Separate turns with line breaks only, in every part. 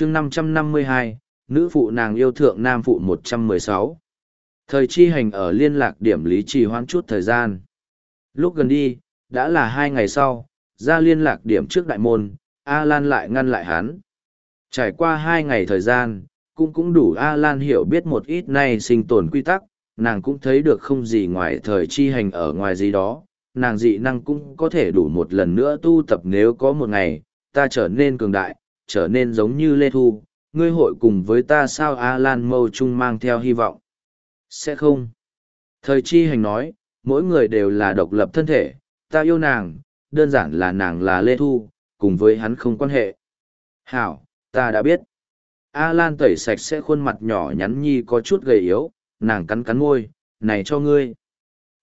chương năm trăm năm mươi hai, nữ phụ nàng yêu thượng nam phụ một trăm mười sáu. Thời chi hành ở liên lạc điểm lý trì hoãn chút thời gian. Lúc gần đi, đã là hai ngày sau, ra liên lạc điểm trước đại môn, a lan lại ngăn lại hắn. Trải qua hai ngày thời gian, cũng cũng đủ a lan hiểu biết một ít nay sinh tồn quy tắc, nàng cũng thấy được không gì ngoài thời chi hành ở ngoài gì đó. Nàng dị năng cũng có thể đủ một lần nữa tu tập nếu có một ngày, ta trở nên cường đại trở nên giống như lê thu, ngươi hội cùng với ta sao a lan mâu trung mang theo hy vọng? Sẽ không. Thời chi hành nói, mỗi người đều là độc lập thân thể, ta yêu nàng, đơn giản là nàng là lê thu, cùng với hắn không quan hệ. Hảo, ta đã biết. A lan tẩy sạch sẽ khuôn mặt nhỏ nhắn nhi có chút gầy yếu, nàng cắn cắn môi, này cho ngươi.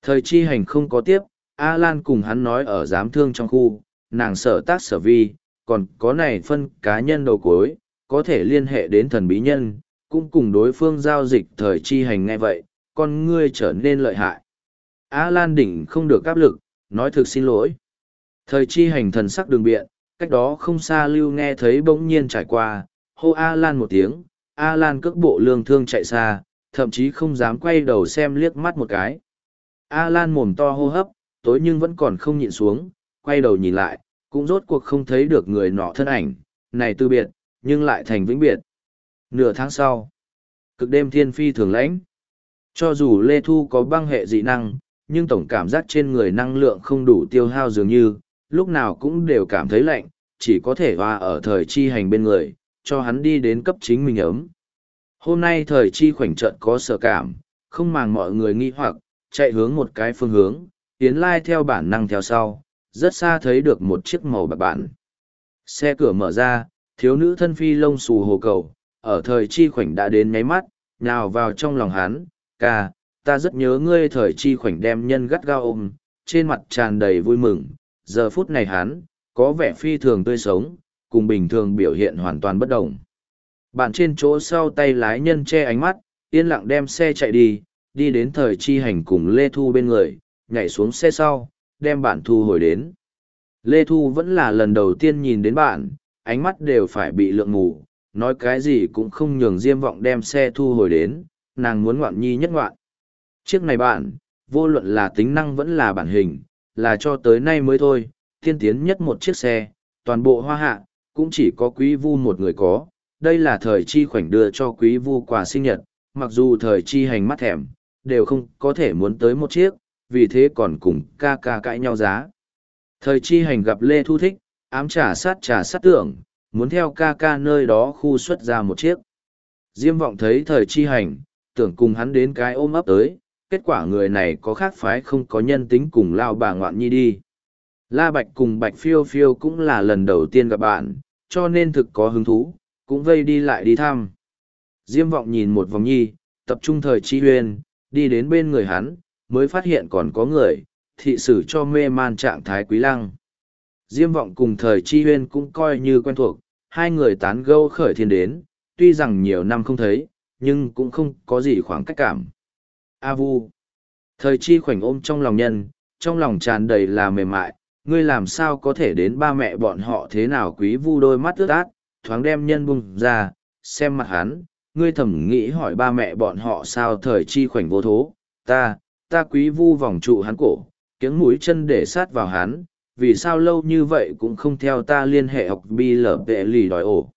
Thời chi hành không có tiếp a lan cùng hắn nói ở giám thương trong khu, nàng sở tác sở vi còn có này phân cá nhân đầu cuối có thể liên hệ đến thần bí nhân, cũng cùng đối phương giao dịch thời chi hành ngay vậy, con ngươi trở nên lợi hại. Á Lan đỉnh không được áp lực, nói thực xin lỗi. Thời chi hành thần sắc đường biện, cách đó không xa lưu nghe thấy bỗng nhiên trải qua, hô A Lan một tiếng, A Lan cước bộ lương thương chạy xa, thậm chí không dám quay đầu xem liếc mắt một cái. A Lan mồm to hô hấp, tối nhưng vẫn còn không nhịn xuống, quay đầu nhìn lại, cũng rốt cuộc không thấy được người nọ thân ảnh, này từ biệt, nhưng lại thành vĩnh biệt. Nửa tháng sau, cực đêm thiên phi thường lãnh. Cho dù Lê Thu có băng hệ dị năng, nhưng tổng cảm giác trên người năng lượng không đủ tiêu hao dường như, lúc nào cũng đều cảm thấy lạnh, chỉ có thể hoa ở thời chi hành bên người, cho hắn đi đến cấp chính mình ấm. Hôm nay thời chi khoảnh trận có sở cảm, không màng mọi người nghi hoặc, chạy hướng một cái phương hướng, tiến lai theo bản năng theo sau, rất xa thấy được một chiếc màu bạc bản. Xe cửa mở ra, thiếu nữ thân phi lông xù hồ cầu, ở thời chi khoảnh đã đến nháy mắt, nhào vào trong lòng hắn, ca, ta rất nhớ ngươi thời chi khoảnh đem nhân gắt gao ôm, trên mặt tràn đầy vui mừng, giờ phút này hắn, có vẻ phi thường tươi sống, cùng bình thường biểu hiện hoàn toàn bất đồng. Bạn trên chỗ sau tay lái nhân che ánh mắt, yên lặng đem xe chạy đi, đi đến thời chi hành cùng Lê Thu bên người, nhảy xuống xe sau, đem bạn thu hồi đến. Lê Thu vẫn là lần đầu tiên nhìn đến bạn, ánh mắt đều phải bị lượng ngủ, nói cái gì cũng không nhường diêm vọng đem xe thu hồi đến, nàng muốn ngoạn nhi nhất ngoạn. Chiếc này bạn, vô luận là tính năng vẫn là bản hình, là cho tới nay mới thôi, thiên tiến nhất một chiếc xe, toàn bộ hoa hạ, cũng chỉ có quý vu một người có, đây là thời chi khoảnh đưa cho quý vu quà sinh nhật, mặc dù thời chi hành mắt thèm, đều không có thể muốn tới một chiếc, vì thế còn cùng ca ca cãi nhau giá. Thời chi hành gặp Lê Thu Thích, ám trả sát trả sát tưởng, muốn theo ca ca nơi đó khu xuất ra một chiếc. Diêm vọng thấy thời chi hành, tưởng cùng hắn đến cái ôm ấp tới, kết quả người này có khác phái không có nhân tính cùng lao bà ngoạn nhi đi. La Bạch cùng Bạch Phiêu Phiêu cũng là lần đầu tiên gặp bạn, cho nên thực có hứng thú, cũng vây đi lại đi thăm. Diêm vọng nhìn một vòng nhi, tập trung thời chi huyền, đi đến bên người hắn, mới phát hiện còn có người, thị sử cho mê man trạng thái quý lăng. Diêm vọng cùng thời chi huyên cũng coi như quen thuộc, hai người tán gâu khởi thiên đến, tuy rằng nhiều năm không thấy, nhưng cũng không có gì khoảng cách cảm. A vu. Thời chi khoảnh ôm trong lòng nhân, trong lòng tràn đầy là mềm mại, ngươi làm sao có thể đến ba mẹ bọn họ thế nào quý vu đôi mắt ướt át, thoáng đem nhân bung ra, xem mặt hắn, ngươi thầm nghĩ hỏi ba mẹ bọn họ sao thời chi khoảnh vô thố, ta, ta quý vu vòng trụ hắn cổ, kiếng mũi chân để sát vào hắn, vì sao lâu như vậy cũng không theo ta liên hệ học bi lở vệ lì đòi ổ.